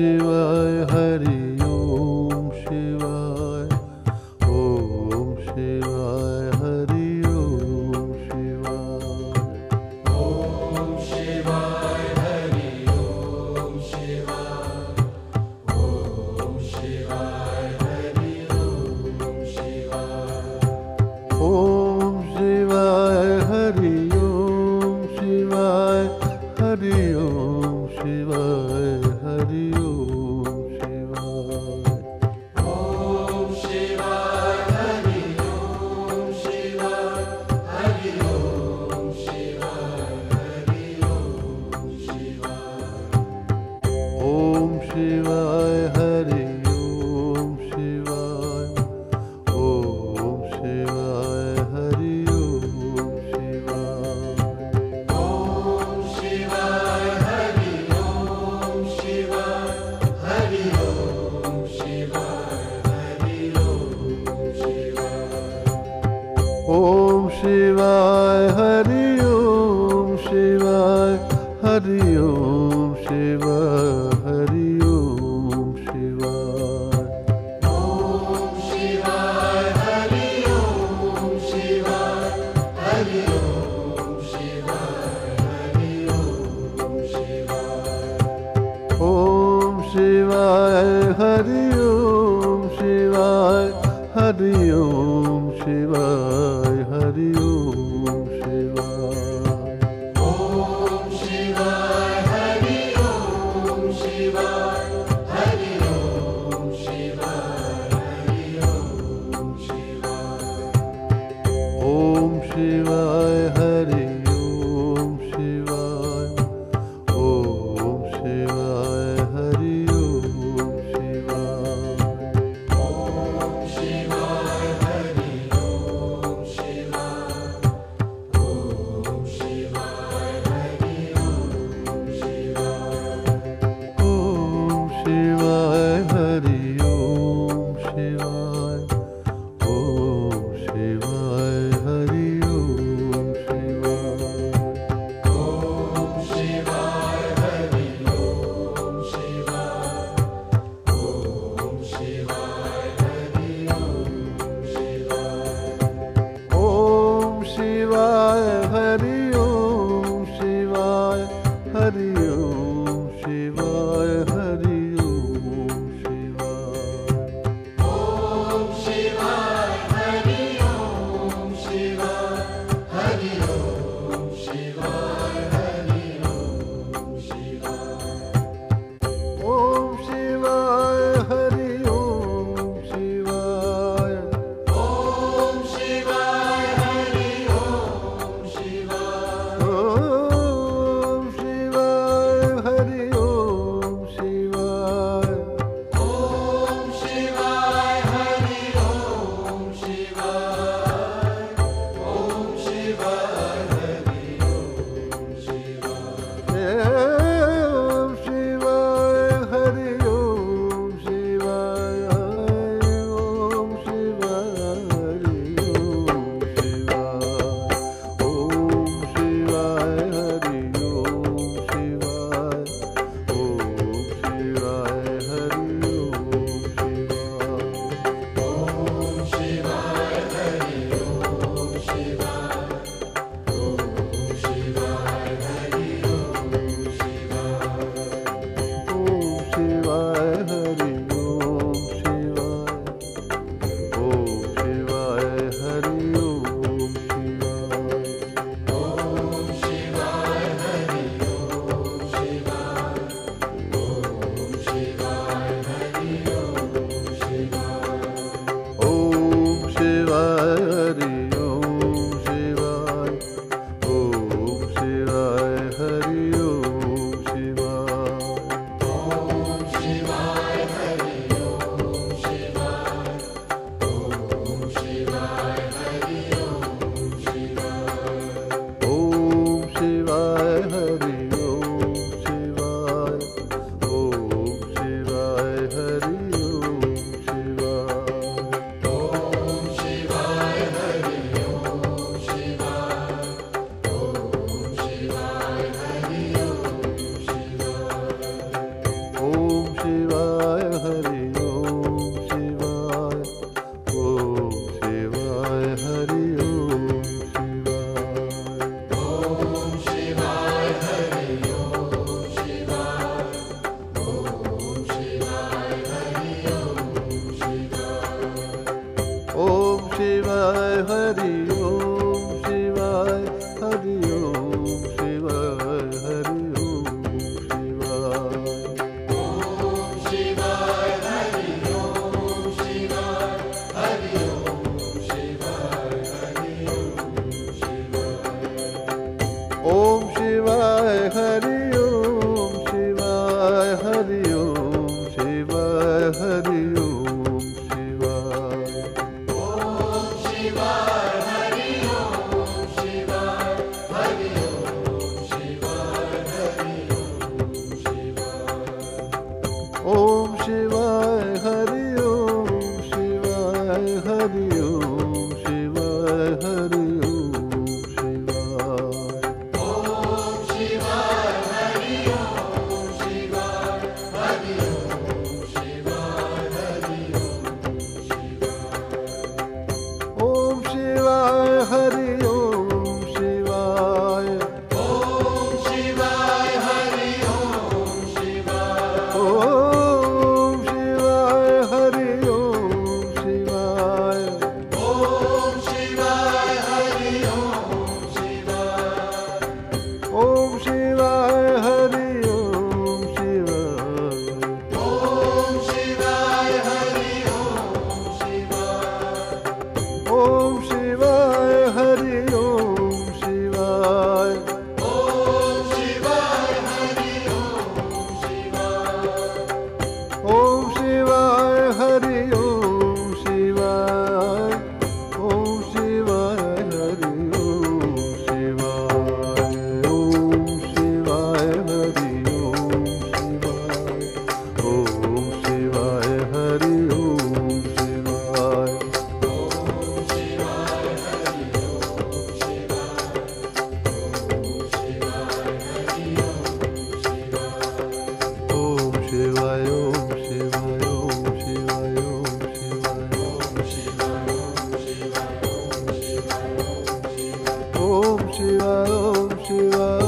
शिवाय हरि ॐ शिवाय ॐ शिवाय हरि ॐ शिवाय। ॐ शिवाय हरि ॐ शिवाय ॐ शिवाय हरि ॐ शिवाय। ॐ शिवाय हरि ॐ शिवाय हरि ॐ शिवाय। ॐ शिवाय हरि हरिओ to us.